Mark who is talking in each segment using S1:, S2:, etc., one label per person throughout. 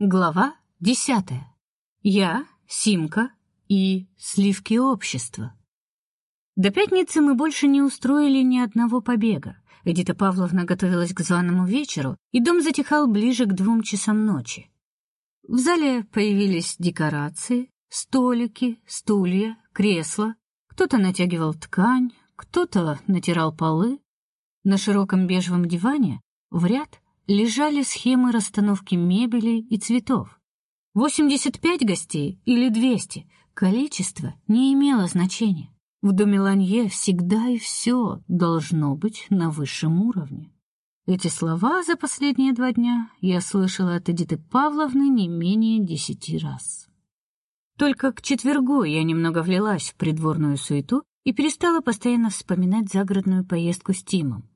S1: Глава десятая. Я, Симка и сливки общества. До пятницы мы больше не устроили ни одного побега. Эдита Павловна готовилась к званому вечеру, и дом затихал ближе к двум часам ночи. В зале появились декорации, столики, стулья, кресла. Кто-то натягивал ткань, кто-то натирал полы. На широком бежевом диване в ряд лежали схемы расстановки мебели и цветов. 85 гостей или 200, количество не имело значения. В доме Ланье всегда и все должно быть на высшем уровне. Эти слова за последние два дня я слышала от Эдиты Павловны не менее десяти раз. Только к четвергу я немного влилась в придворную суету и перестала постоянно вспоминать загородную поездку с Тимом.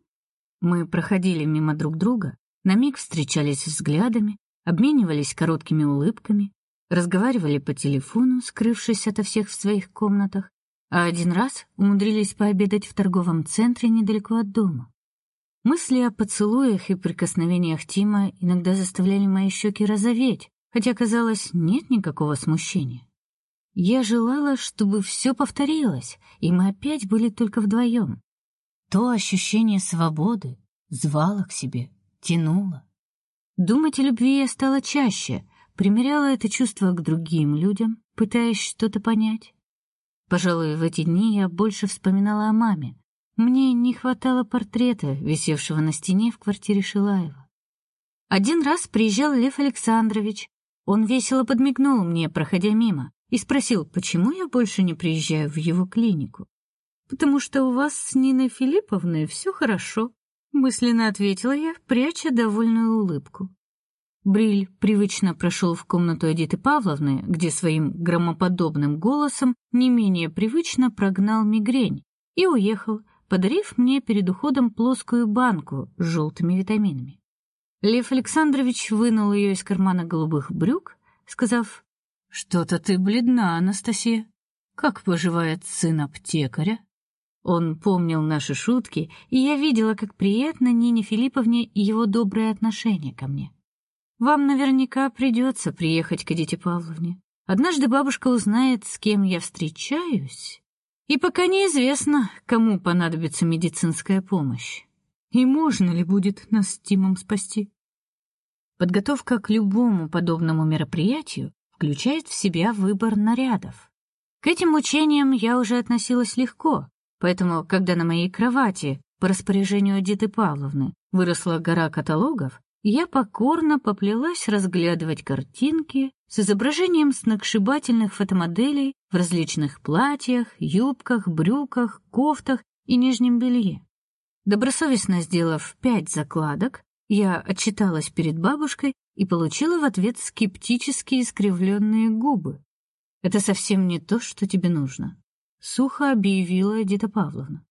S1: Мы проходили мимо друг друга, на миг встречались взглядами, обменивались короткими улыбками, разговаривали по телефону, скрывшись ото всех в своих комнатах, а один раз умудрились пообедать в торговом центре недалеко от дома. Мысли о поцелуях и прикосновениях Тима иногда заставляли мои щеки розоветь, хотя казалось, нет никакого смущения. Я желала, чтобы все повторилось, и мы опять были только вдвоем. То ощущение свободы звало к себе тянуло. Думать о любви я стала чаще, примеряла это чувство к другим людям, пытаясь что-то понять. Пожалуй, в эти дни я больше вспоминала о маме. Мне не хватало портрета, висевшего на стене в квартире Шилаева. Один раз приезжал Лев Александрович. Он весело подмигнул мне, проходя мимо, и спросил, почему я больше не приезжаю в его клинику. Потому что у вас с Ниной Филипповной все хорошо, мысленно ответила я, пряча довольную улыбку. Бриль привычно прошел в комнату Эдиты Павловны, где своим громоподобным голосом не менее привычно прогнал мигрень и уехал, подарив мне перед уходом плоскую банку с желтыми витаминами. Лев Александрович вынул ее из кармана голубых брюк, сказав: "Что-то ты бледна, Анастасия. Как поживает сын аптекаря?" Он помнил наши шутки, и я видела, как приятно Нине Филипповне его доброе отношение ко мне. Вам наверняка придется приехать к Эдите Павловне. Однажды бабушка узнает, с кем я встречаюсь, и пока неизвестно, кому понадобится медицинская помощь. И можно ли будет нас с Тимом спасти? Подготовка к любому подобному мероприятию включает в себя выбор нарядов. К этим учениям я уже относилась легко, Поэтому, когда на моей кровати по распоряжению Диты Павловны выросла гора каталогов, я покорно поплелась разглядывать картинки с изображением сногсшибательных фотомоделей в различных платьях, юбках, брюках, кофтах и нижнем белье. Добросовестно сделав пять закладок, я отчиталась перед бабушкой и получила в ответ скептически искривленные губы. Это совсем не то, что тебе нужно сухо объявила Эдита Павловна.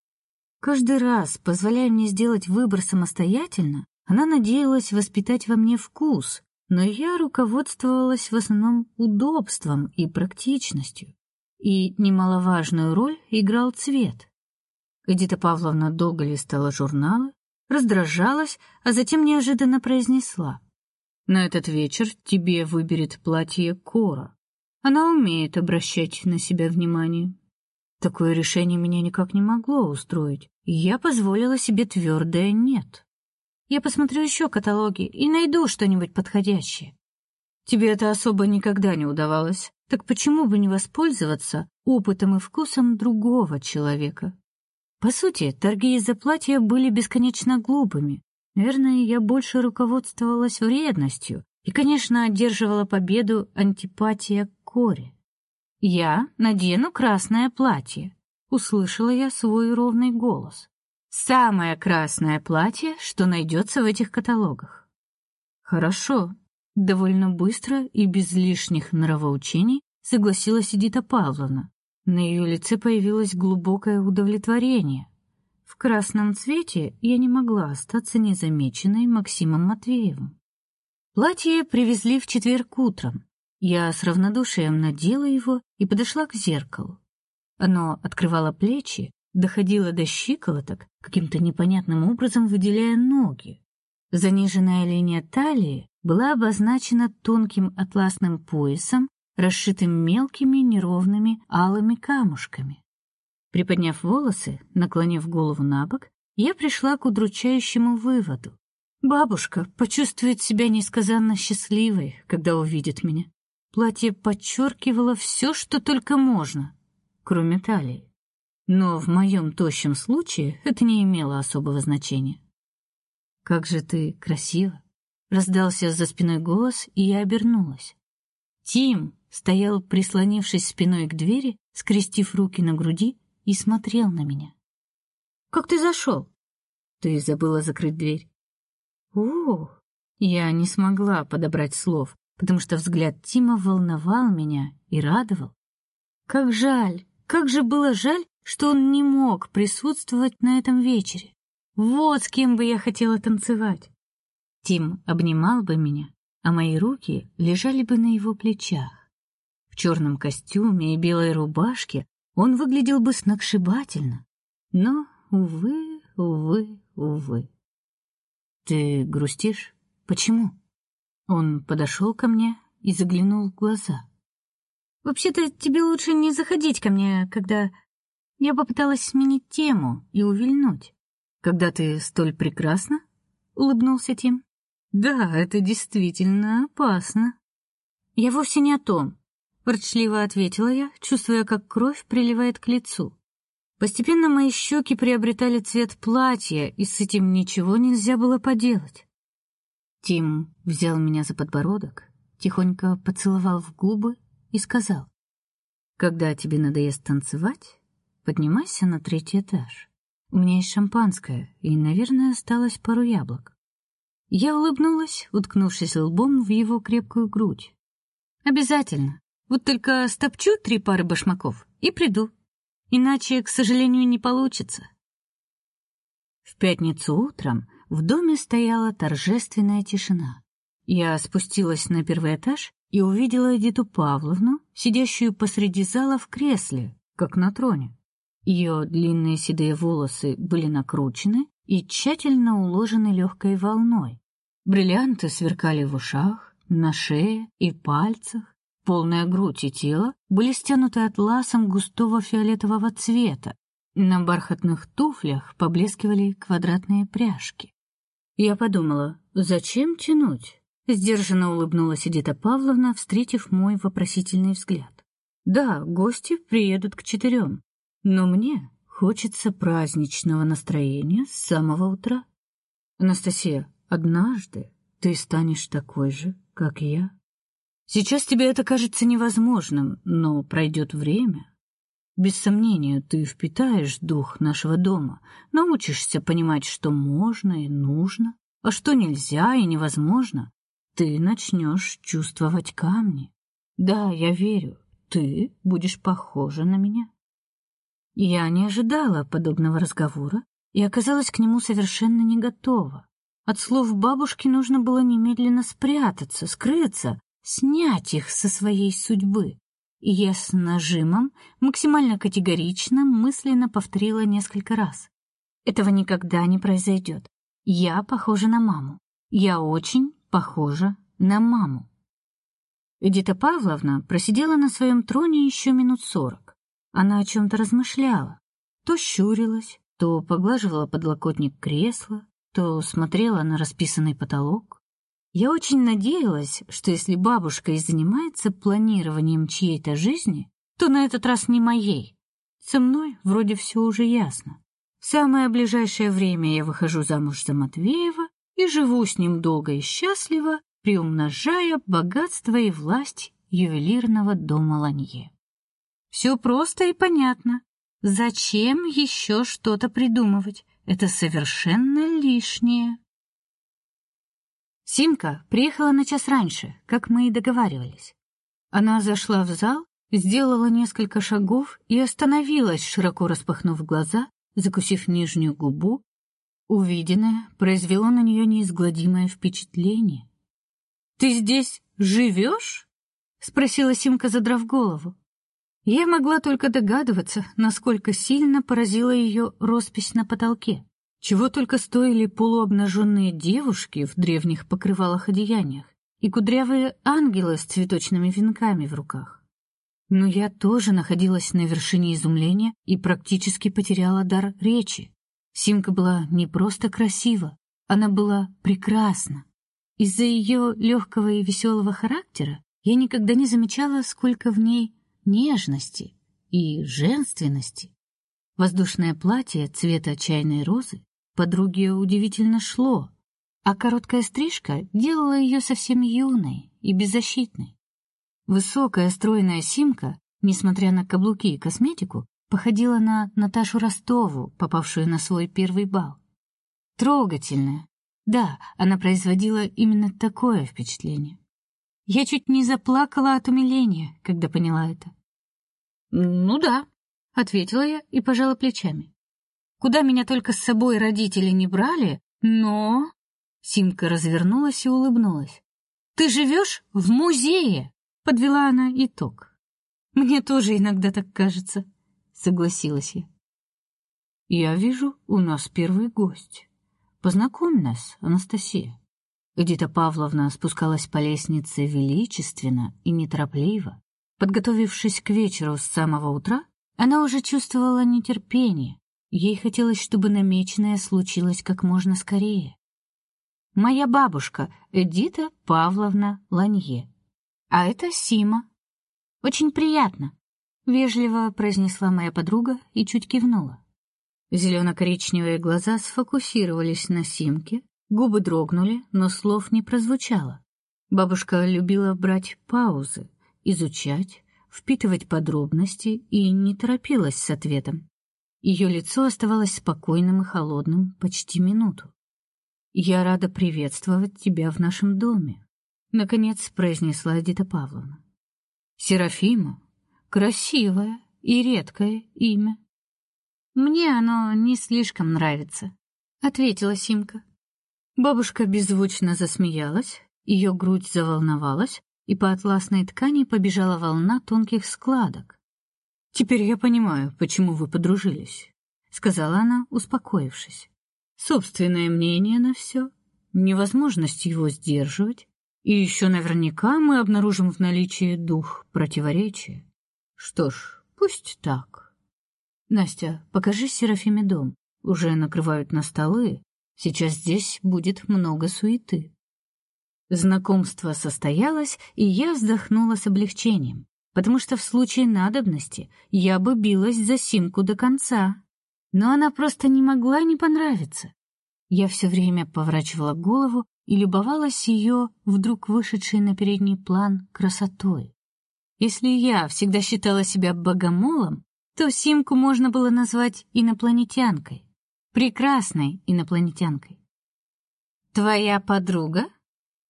S1: Каждый раз, позволяя мне сделать выбор самостоятельно, она надеялась воспитать во мне вкус, но я руководствовалась в основном удобством и практичностью. И немаловажную роль играл цвет. Эдита Павловна долго листала журналы, раздражалась, а затем неожиданно произнесла: "На этот вечер тебе выберет платье Кора. Она умеет обращать на себя внимание". Такое решение меня никак не могло устроить, и я позволила себе твердое «нет». Я посмотрю еще каталоги и найду что-нибудь подходящее. Тебе это особо никогда не удавалось, так почему бы не воспользоваться опытом и вкусом другого человека? По сути, торги из-за платья были бесконечно глупыми. Наверное, я больше руководствовалась вредностью и, конечно, одерживала победу антипатия к Коре. Я надену красное платье, услышала я свой ровный голос. Самое красное платье, что найдется в этих каталогах. Хорошо, довольно быстро и без лишних нравоучений согласилась Эдита Павловна. На ее лице появилось глубокое удовлетворение. В красном цвете я не могла остаться незамеченной Максимом Матвеевым. Платье привезли в четверг утром. Я с равнодушием надела его и подошла к зеркалу. Оно открывало плечи, доходило до щиколоток, каким-то непонятным образом выделяя ноги. Заниженная линия талии была обозначена тонким атласным поясом, расшитым мелкими неровными алыми камушками. Приподняв волосы, наклонив голову набок, я пришла к удручающему выводу. Бабушка почувствует себя несказанно счастливой, когда увидит меня. Платье подчеркивало все, что только можно, кроме талии. Но в моем тощем случае это не имело особого значения. Как же ты красива, раздался за спиной голос, и я обернулась. Тим стоял, прислонившись спиной к двери, скрестив руки на груди и смотрел на меня. Как ты зашел?» Ты забыла закрыть дверь. О, я не смогла подобрать слов, потому что взгляд Тима волновал меня и радовал. Как жаль, как же было жаль, что он не мог присутствовать на этом вечере. Вот с кем бы я хотела танцевать. Тим обнимал бы меня, а мои руки лежали бы на его плечах. В черном костюме и белой рубашке он выглядел бы сногсшибательно. Но, увы, увы, увы. Ты грустишь? Почему? Он подошел ко мне и заглянул в глаза. Вообще-то тебе лучше не заходить ко мне, когда я попыталась сменить тему и увильнуть. Когда ты столь прекрасна? улыбнулся Тим. Да, это действительно опасно. Я вовсе не о том, ворчливо ответила я, чувствуя, как кровь приливает к лицу. Постепенно мои щеки приобретали цвет платья, и с этим ничего нельзя было поделать. Тим взял меня за подбородок, тихонько поцеловал в губы и сказал: "Когда тебе надоест танцевать, поднимайся на третий этаж. У меня есть шампанское, и, наверное, осталось пару яблок". Я улыбнулась, уткнувшись лбом в его крепкую грудь. Обязательно. Вот только стопчу три пары башмаков и приду. Иначе, к сожалению, не получится. В пятницу утром в доме стояла торжественная тишина. Я спустилась на первый этаж и увидела Эдиту Павловну, сидящую посреди зала в кресле, как на троне. Ее длинные седые волосы были накручены и тщательно уложены легкой волной. Бриллианты сверкали в ушах, на шее и пальцах. Полная грудь и тело были стянуты атласом густого фиолетового цвета. На бархатных туфлях поблескивали квадратные пряжки. Я подумала, зачем тянуть? Сдержанно улыбнулась Эдита Павловна, встретив мой вопросительный взгляд. Да, гости приедут к четырем, но мне хочется праздничного настроения с самого утра. Анастасия, однажды ты станешь такой же, как я. Сейчас тебе это кажется невозможным, но пройдет время. Без сомнения, ты впитаешь дух нашего дома, научишься понимать, что можно и нужно, а что нельзя и невозможно. Ты начнешь чувствовать камни. Да, я верю, ты будешь похожа на меня. Я не ожидала подобного разговора и оказалась к нему совершенно не готова. От слов бабушки нужно было немедленно спрятаться, скрыться, снять их со своей судьбы. И я с нажимом, максимально категорично, мысленно повторила несколько раз. Этого никогда не произойдет. Я похожа на маму. Я очень похожа на маму. Эдита Павловна просидела на своем троне еще минут сорок. Она о чем то размышляла, то щурилась, то поглаживала подлокотник кресла, то смотрела на расписанный потолок. Я очень надеялась, что если бабушка и занимается планированием чьей-то жизни, то на этот раз не моей. Со мной вроде все уже ясно. В самое ближайшее время я выхожу замуж за Матвеева и живу с ним долго и счастливо, приумножая богатство и власть ювелирного дома Ланье. Все просто и понятно. Зачем еще что-то придумывать? Это совершенно лишнее. Симка приехала на час раньше, как мы и договаривались. Она зашла в зал, сделала несколько шагов и остановилась, широко распахнув глаза, закусив нижнюю губу. Увиденное произвело на нее неизгладимое впечатление. Ты здесь живешь? спросила Симка, задрав голову. Я могла только догадываться, насколько сильно поразила ее роспись на потолке. Чего только стоили полуобнаженные девушки в древних покрывалах одеяниях, и кудрявые ангелы с цветочными венками в руках. Но я тоже находилась на вершине изумления и практически потеряла дар речи. Симка была не просто красива, она была прекрасна. Из-за ее легкого и веселого характера я никогда не замечала, сколько в ней нежности и женственности. Воздушное платье цвета чайной розы подруге удивительно шло, а короткая стрижка делала ее совсем юной и беззащитной. Высокая стройная Симка, несмотря на каблуки и косметику, походила на Наташу Ростову, попавшую на свой первый бал. Трогательная. Да, она производила именно такое впечатление. Я чуть не заплакала от умиления, когда поняла это. Ну да, ответила я и пожала плечами. Куда меня только с собой родители не брали, но Симка развернулась и улыбнулась. Ты живешь в музее, подвела она итог. Мне тоже иногда так кажется, согласилась я. Я вижу, у нас первый гость. Познакомь нас, Анастасия. Эдита Павловна спускалась по лестнице величественно и неторопливо. Подготовившись к вечеру с самого утра, она уже чувствовала нетерпение. Ей хотелось, чтобы намеченное случилось как можно скорее моя бабушка Эдита Павловна Ланье. А это Сима. Очень приятно, вежливо произнесла моя подруга и чуть кивнула. зелено коричневые глаза сфокусировались на Симке, губы дрогнули, но слов не прозвучало. Бабушка любила брать паузы, изучать, впитывать подробности и не торопилась с ответом. Ее лицо оставалось спокойным и холодным почти минуту. Я рада приветствовать тебя в нашем доме, наконец произнесла Эдита Павловна. Серафима красивое и редкое имя. Мне оно не слишком нравится, ответила Симка. Бабушка беззвучно засмеялась, ее грудь заволновалась, и по атласной ткани побежала волна тонких складок. Теперь я понимаю, почему вы подружились, сказала она, успокоившись собственное мнение на все, невозможность его сдерживать, и еще наверняка мы обнаружим в наличии дух противоречия. Что ж, пусть так. Настя, покажи Серафиме дом. Уже накрывают на столы. Сейчас здесь будет много суеты. Знакомство состоялось, и я вздохнула с облегчением, потому что в случае надобности я бы билась за Симку до конца но она просто не могла не понравиться. Я все время поворачивала голову и любовалась ее вдруг вышедшей на передний план красотой. Если я всегда считала себя богомолом, то Симку можно было назвать инопланетянкой, прекрасной инопланетянкой. Твоя подруга?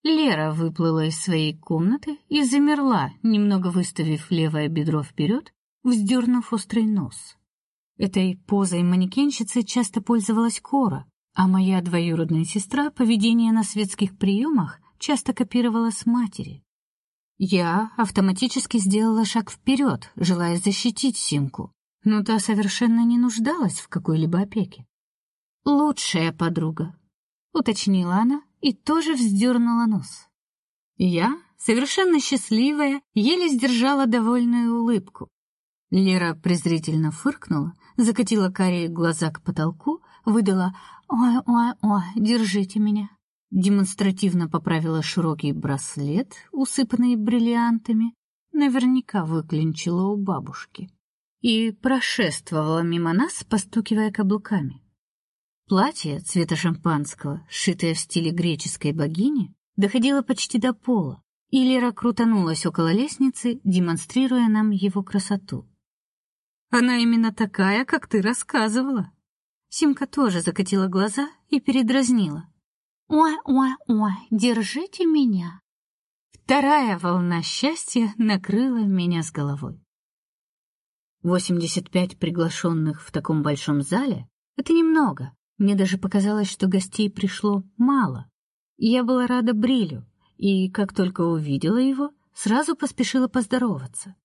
S1: Лера выплыла из своей комнаты и замерла, немного выставив левое бедро вперед, вздернув острый нос. Этой позой манекенщицы часто пользовалась Кора, а моя двоюродная сестра поведение на светских приемах часто копировала с матери. Я автоматически сделала шаг вперед, желая защитить Симку, но та совершенно не нуждалась в какой-либо опеке. Лучшая подруга, уточнила она и тоже вздернула нос. Я, совершенно счастливая, еле сдержала довольную улыбку. Лера презрительно фыркнула, закатила карие глаза к потолку, выдала: "Ой-ой-ой, держите меня". Демонстративно поправила широкий браслет, усыпанный бриллиантами, наверняка выклинчила у бабушки, и прошествовала мимо нас, постукивая каблуками. Платье цвета шампанского, сшитое в стиле греческой богини, доходило почти до пола, и Лера крутанулась около лестницы, демонстрируя нам его красоту. Она именно такая, как ты рассказывала. Симка тоже закатила глаза и передразнила. Ой, ой, ой, держите меня. Вторая волна счастья накрыла меня с головой. 85 приглашенных в таком большом зале это немного. Мне даже показалось, что гостей пришло мало. Я была рада Брилю, и как только увидела его, сразу поспешила поздороваться.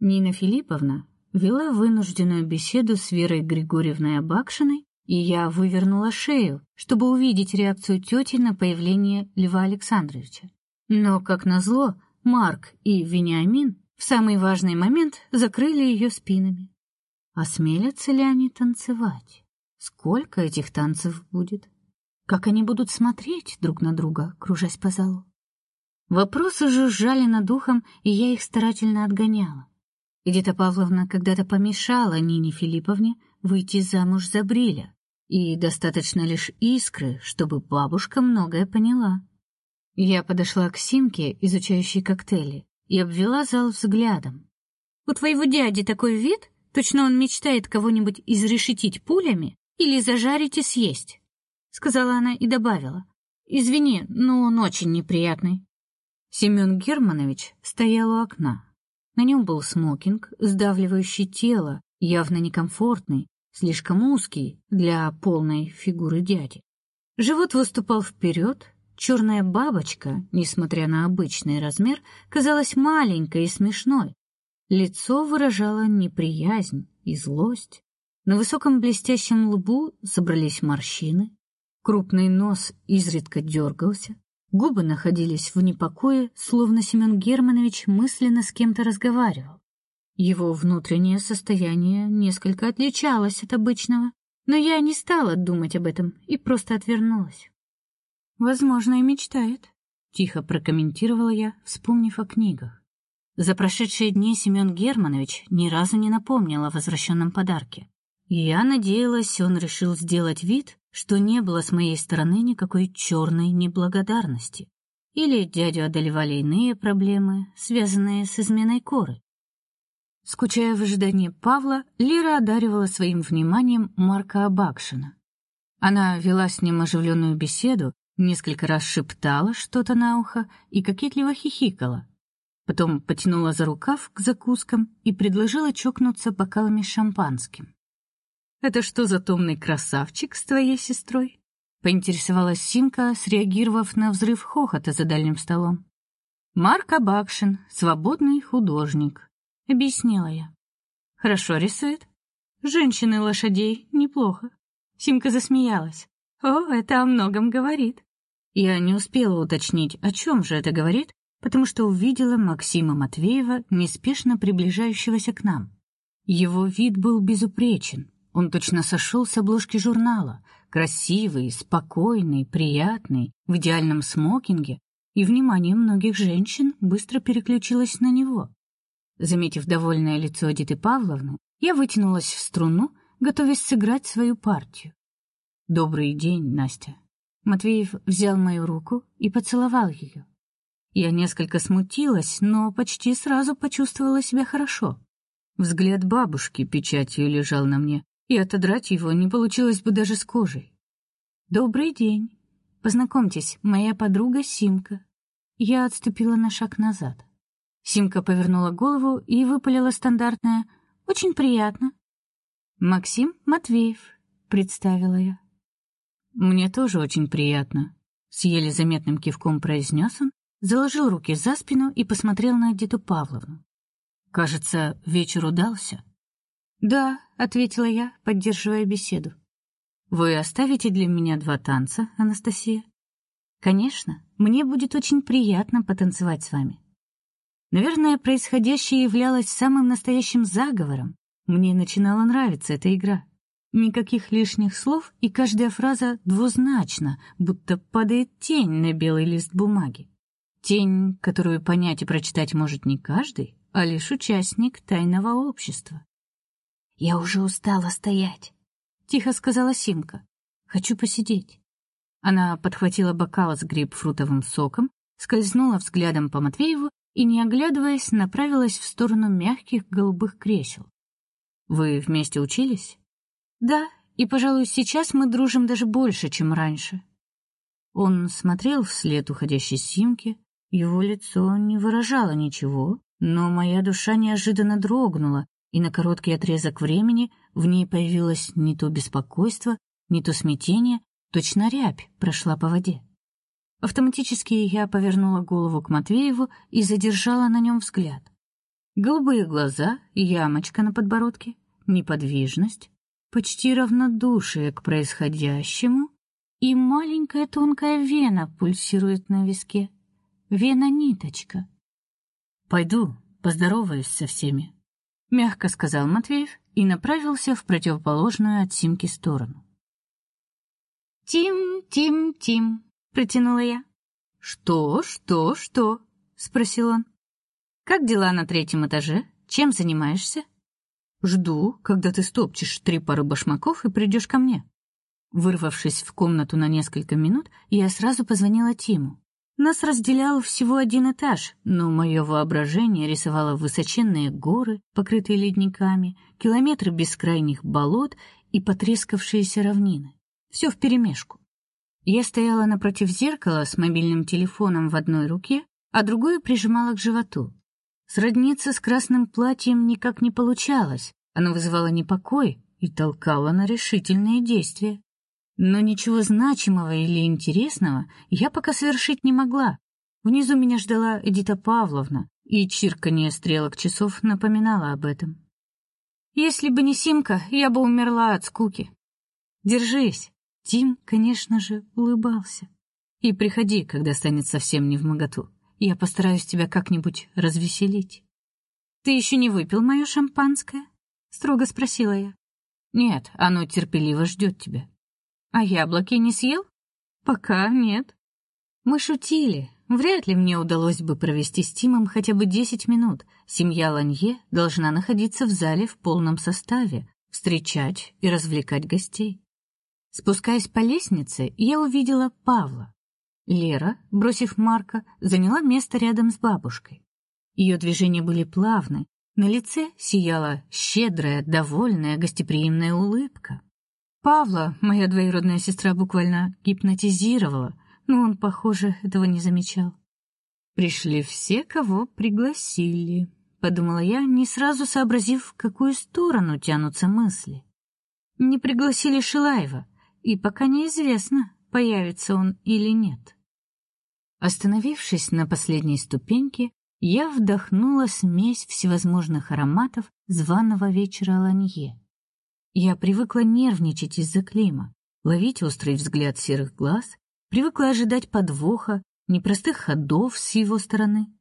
S1: Нина Филипповна вела вынужденную беседу с Верой Григорьевной Абакшиной, и я вывернула шею, чтобы увидеть реакцию тети на появление Льва Александровича. Но, как назло, Марк и Вениамин в самый важный момент закрыли ее спинами. Осмелятся ли они танцевать? Сколько этих танцев будет? Как они будут смотреть друг на друга, кружась по залу? Вопросы жужжали над ухом, и я их старательно отгоняла. Эдита Павловна когда-то помешала Нине Филипповне выйти замуж за Бриля, и достаточно лишь искры, чтобы бабушка многое поняла. Я подошла к Симке, изучающей коктейли, и обвела зал взглядом. У твоего дяди такой вид, точно он мечтает кого-нибудь изрешетить пулями или зажарить и съесть, сказала она и добавила: "Извини, но он очень неприятный". Семен Германович стоял у окна. На нем был смокинг, сдавливающий тело, явно некомфортный, слишком узкий для полной фигуры дяди. Живот выступал вперед, черная бабочка, несмотря на обычный размер, казалась маленькой и смешной. Лицо выражало неприязнь и злость. На высоком блестящем лбу собрались морщины, крупный нос изредка дергался, Губы находились в непокое, словно Семен Германович мысленно с кем-то разговаривал. Его внутреннее состояние несколько отличалось от обычного, но я не стала думать об этом и просто отвернулась. Возможно, и мечтает, тихо прокомментировала я, вспомнив о книгах. За прошедшие дни Семен Германович ни разу не напомнил о возвращенном подарке. Я надеялась, он решил сделать вид, что не было с моей стороны никакой черной неблагодарности. Или дядю одолевали иные проблемы, связанные с изменой Коры. Скучая в ожидании Павла, Лира одаривала своим вниманием Марка Абакшина. Она вела с ним оживленную беседу, несколько раз шептала что-то на ухо и кокетливо хихикала. Потом потянула за рукав к закускам и предложила чокнуться бокалами шампанским. Это что за томный красавчик с твоей сестрой? поинтересовалась Симка, среагировав на взрыв хохота за дальним столом. Марк Абакшин, свободный художник, объяснила я. Хорошо рисует. Женщины лошадей неплохо. Симка засмеялась. О, это о многом говорит. Я не успела уточнить, о чем же это говорит, потому что увидела Максима Матвеева, неспешно приближающегося к нам. Его вид был безупречен, он точно сошел с обложки журнала, красивый, спокойный, приятный, в идеальном смокинге, и внимание многих женщин быстро переключилось на него. Заметив довольное лицо Эдиты Павловны, я вытянулась в струну, готовясь сыграть свою партию. Добрый день, Настя. Матвеев взял мою руку и поцеловал ее. Я несколько смутилась, но почти сразу почувствовала себя хорошо. Взгляд бабушки печатью лежал на мне, и отодрать его не получилось бы даже с кожей. Добрый день. Познакомьтесь, моя подруга Симка. Я отступила на шаг назад. Симка повернула голову и выпалила стандартное: "Очень приятно". Максим Матвеев, представила я. Мне тоже очень приятно, с еле заметным кивком произнес он, заложил руки за спину и посмотрел на Диту Павловну. Кажется, вечер удался. Да, ответила я, поддерживая беседу. Вы оставите для меня два танца, Анастасия? Конечно, мне будет очень приятно потанцевать с вами. Наверное, происходящее являлось самым настоящим заговором. Мне начинала нравиться эта игра. Никаких лишних слов, и каждая фраза двузначна, будто падает тень на белый лист бумаги. Тень, которую понять и прочитать может не каждый, а лишь участник тайного общества. Я уже устала стоять, тихо сказала Симка. Хочу посидеть. Она подхватила бокал с грейпфрутовым соком, скользнула взглядом по Матвееву и, не оглядываясь, направилась в сторону мягких голубых кресел. Вы вместе учились? Да, и, пожалуй, сейчас мы дружим даже больше, чем раньше. Он смотрел вслед уходящей Симке, его лицо не выражало ничего, но моя душа неожиданно дрогнула, и на короткий отрезок времени в ней появилось не то беспокойство, не то смятение, точно рябь прошла по воде. Автоматически я повернула голову к Матвееву и задержала на нем взгляд. Голубые глаза, ямочка на подбородке, неподвижность, почти равнодушие к происходящему, и маленькая тонкая вена пульсирует на виске. вена-ниточка. Пойду, поздороваюсь со всеми, мягко сказал Матвеев и направился в противоположную от Симки сторону. Тим, Тим, Тим, протянула я. Что, что, что? спросил он. Как дела на третьем этаже? Чем занимаешься? Жду, когда ты стопчешь три пары башмаков и придешь ко мне. Вырвавшись в комнату на несколько минут, я сразу позвонила Тиму. Нас разделял всего один этаж, но мое воображение рисовало высоченные горы, покрытые ледниками, километры бескрайних болот и потрескавшиеся равнины. Все вперемешку. Я стояла напротив зеркала с мобильным телефоном в одной руке, а другую прижимала к животу. Сродниться с красным платьем никак не получалось. Оно вызывало непокой и толкало на решительные действия. Но ничего значимого или интересного я пока совершить не могла. Внизу меня ждала Эдита Павловна, и чирканье стрелок часов напоминало об этом. Если бы не Симка, я бы умерла от скуки. Держись. Тим, конечно же, улыбался. И приходи, когда станет совсем не в моготу. Я постараюсь тебя как-нибудь развеселить. Ты еще не выпил мое шампанское? строго спросила я. Нет, оно терпеливо ждет тебя. А яблоки не съел? Пока нет. Мы шутили. Вряд ли мне удалось бы провести с Тимом хотя бы десять минут. Семья Ланье должна находиться в зале в полном составе, встречать и развлекать гостей. Спускаясь по лестнице, я увидела Павла. Лера, бросив Марка, заняла место рядом с бабушкой. Ее движения были плавны, на лице сияла щедрая, довольная, гостеприимная улыбка. Павла, моя двоюродная сестра, буквально гипнотизировала, но он, похоже, этого не замечал. Пришли все, кого пригласили, подумала я, не сразу сообразив, в какую сторону тянутся мысли. Не пригласили Шилаева, и пока неизвестно, появится он или нет. Остановившись на последней ступеньке, я вдохнула смесь всевозможных ароматов званого вечера Ланье. Я привыкла нервничать из-за Клима, ловить острый взгляд серых глаз, привыкла ожидать подвоха, непростых ходов с его стороны.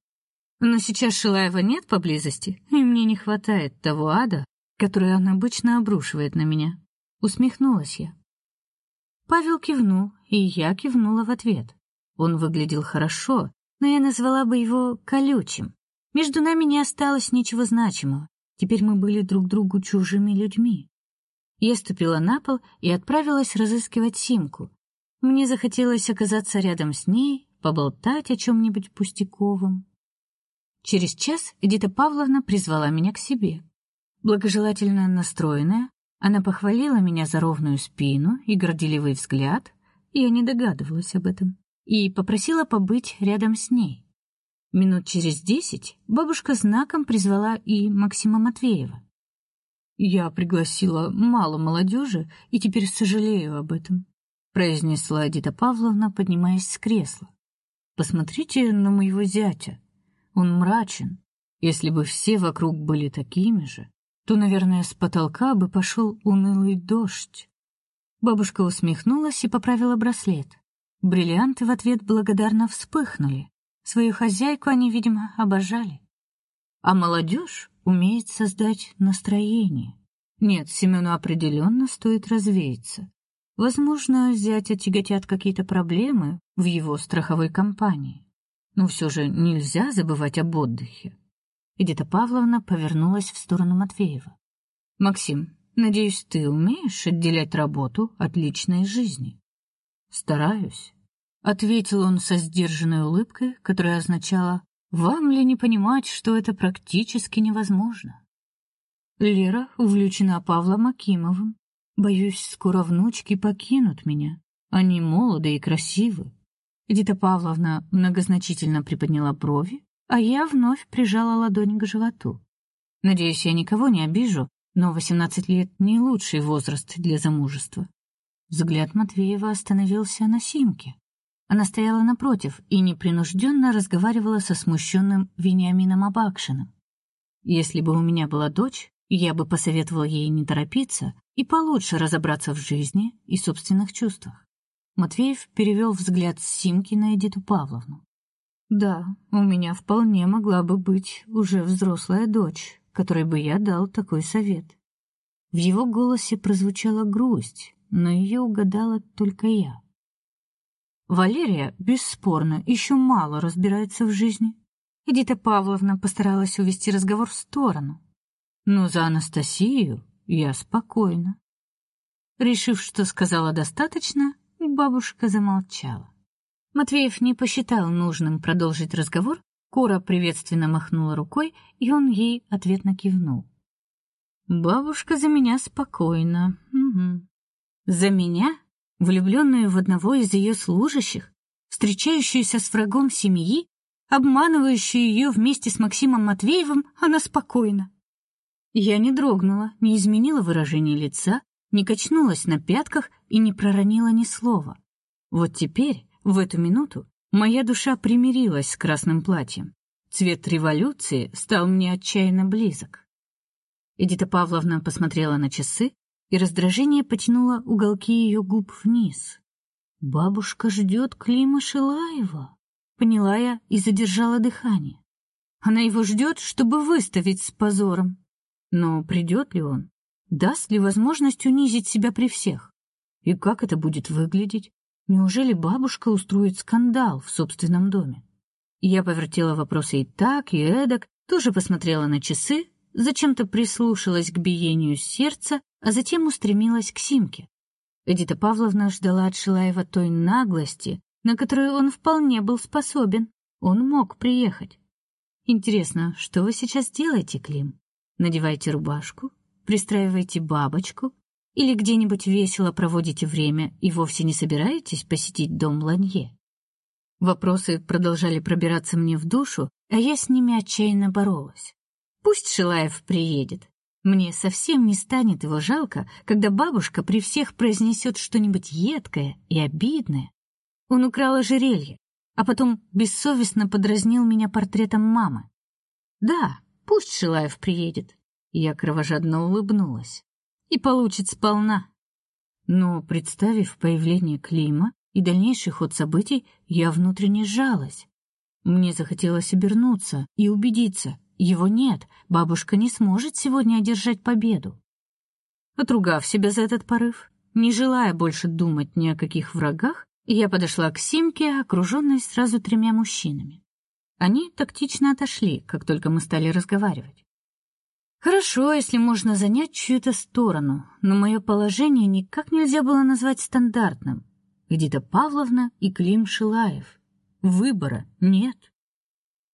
S1: Но сейчас Шилаева нет поблизости, и мне не хватает того ада, который он обычно обрушивает на меня. Усмехнулась я. Павел кивнул, и я кивнула в ответ. Он выглядел хорошо, но я назвала бы его колючим. Между нами не осталось ничего значимого. Теперь мы были друг другу чужими людьми. Я ступила на пол и отправилась разыскивать Симку. Мне захотелось оказаться рядом с ней, поболтать о чем нибудь пустяковом. Через час Эдита Павловна призвала меня к себе. Благожелательно настроенная, она похвалила меня за ровную спину и горделивый взгляд, я не догадывалась об этом, и попросила побыть рядом с ней. Минут через десять бабушка знаком призвала и Максима Матвеева. Я пригласила мало молодежи и теперь сожалею об этом, произнесла Эдита Павловна, поднимаясь с кресла. Посмотрите на моего зятя. Он мрачен. Если бы все вокруг были такими же, то, наверное, с потолка бы пошел унылый дождь. Бабушка усмехнулась и поправила браслет. Бриллианты в ответ благодарно вспыхнули. Свою хозяйку они, видимо, обожали. А молодежь умеет создать настроение. Нет, Семену определенно стоит развеяться. Возможно, зятя тяготят какие-то проблемы в его страховой компании. Но все же нельзя забывать об отдыхе. Эдита Павловна повернулась в сторону Матвеева. Максим, надеюсь, ты умеешь отделять работу от личной жизни. Стараюсь, ответил он со сдержанной улыбкой, которая означала: вам ли не понимать, что это практически невозможно? Лера увлечена Павлом Акимовым. Боюсь, скоро внучки покинут меня. Они молоды и красивы. Эдита Павловна многозначительно приподняла брови, а я вновь прижала ладонь к животу. Надеюсь, я никого не обижу, но восемнадцать лет не лучший возраст для замужества. Взгляд Матвеева остановился на Симке. Она стояла напротив и непринужденно разговаривала со смущенным Вениамином Абакшиным. Если бы у меня была дочь, я бы посоветовала ей не торопиться и получше разобраться в жизни и собственных чувствах. Матвеев перевел взгляд с Симки на Эдиту Павловну. Да, у меня вполне могла бы быть уже взрослая дочь, которой бы я дал такой совет. В его голосе прозвучала грусть, но ее угадала только я. Валерия, бесспорно, еще мало разбирается в жизни. Эдита Павловна постаралась увести разговор в сторону. Но за Анастасию я спокойна. Решив, что сказала достаточно, бабушка замолчала. Матвеев не посчитал нужным продолжить разговор. Кора приветственно махнула рукой, и он ей ответно кивнул. Бабушка за меня спокойна. Угу. За меня, влюбленную в одного из ее служащих, встречающуюся с врагом семьи, обманывающую ее вместе с Максимом Матвеевым, она спокойна. Я не дрогнула, не изменила выражение лица, не качнулась на пятках и не проронила ни слова. Вот теперь, в эту минуту, моя душа примирилась с красным платьем. Цвет революции стал мне отчаянно близок. Эдита Павловна посмотрела на часы, и раздражение потянуло уголки ее губ вниз. Бабушка ждет Клима Шилаева, поняла я и задержала дыхание. Она его ждет, чтобы выставить с позором. Но придет ли он? Даст ли возможность унизить себя при всех? И как это будет выглядеть? Неужели бабушка устроит скандал в собственном доме? Я повертела вопросы и так, и эдак, тоже посмотрела на часы, зачем-то прислушалась к биению сердца, а затем устремилась к Симке. Эдита Павловна ждала от Шилаева той наглости, на которую он вполне был способен. Он мог приехать. Интересно, что вы сейчас делаете, Клим? Надеваете рубашку, пристраиваете бабочку или где-нибудь весело проводите время и вовсе не собираетесь посетить дом Ланье? Вопросы продолжали пробираться мне в душу, а я с ними отчаянно боролась. Пусть Шилаев приедет. Мне совсем не станет его жалко, когда бабушка при всех произнесет что-нибудь едкое и обидное. Он украл ожерелье, а потом бессовестно подразнил меня портретом мамы. Да, пусть Шилаев приедет. Я кровожадно улыбнулась. И получит сполна. Но, представив появление Клима и дальнейший ход событий, я внутренне сжалась. Мне захотелось обернуться и убедиться, его нет, бабушка не сможет сегодня одержать победу. Отругав себя за этот порыв, не желая больше думать ни о каких врагах, я подошла к Симке, окруженной сразу тремя мужчинами. Они тактично отошли, как только мы стали разговаривать. Хорошо, если можно занять чью-то сторону, но мое положение никак нельзя было назвать стандартным. Где-то Павловна и Клим Шилаев. Выбора нет.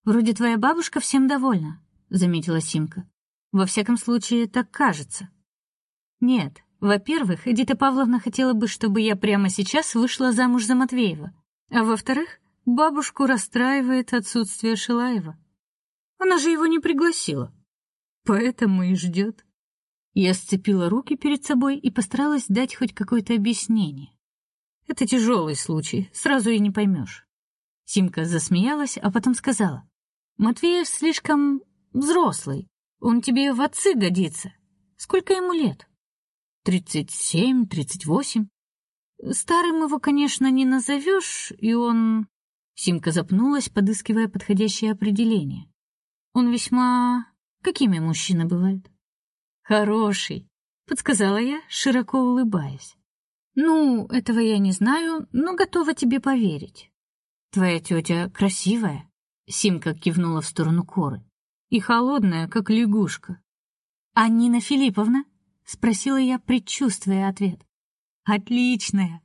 S1: Вроде твоя бабушка всем довольна, заметила Симка. Во всяком случае, так кажется. Нет, во-первых, Эдита Павловна хотела бы, чтобы я прямо сейчас вышла замуж за Матвеева. А во-вторых, бабушку расстраивает отсутствие Шилаева. Она же его не пригласила. Поэтому и ждет. Я сцепила руки перед собой и постаралась дать хоть какое-то объяснение. Это тяжелый случай, сразу и не поймешь. Симка засмеялась, а потом сказала: "Матвеев слишком взрослый. Он тебе в отцы годится. Сколько ему лет? Тридцать семь, тридцать восемь. Старым его, конечно, не назовешь, и он Симка запнулась, подыскивая подходящее определение. Он весьма Какими мужчины бывают? Хороший, подсказала я, широко улыбаясь. Ну, этого я не знаю, но готова тебе поверить. Твоя тетя красивая, Симка кивнула в сторону Коры. И холодная, как лягушка. А Нина Филипповна? спросила я, предчувствуя ответ. Отличная.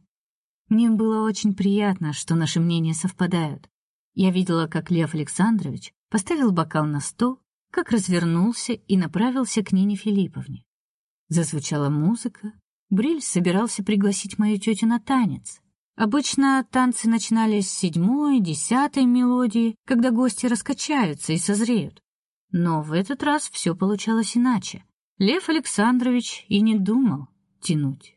S1: Мне было очень приятно, что наши мнения совпадают. Я видела, как Лев Александрович поставил бокал на стол, как развернулся и направился к Нине Филипповне. Зазвучала музыка. Бриль собирался пригласить мою тетю на танец. Обычно танцы начинались с седьмой, десятой мелодии, когда гости раскачаются и созреют. Но в этот раз все получалось иначе. Лев Александрович и не думал тянуть.